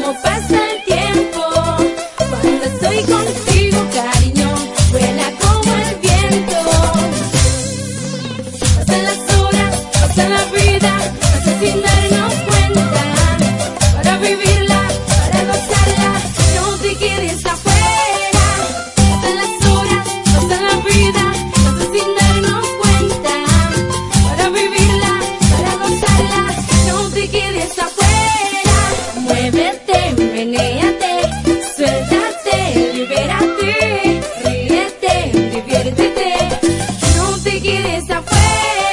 cómo pasa el tiempo cuando estoy contigo. esa fue.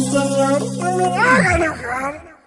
Thank you.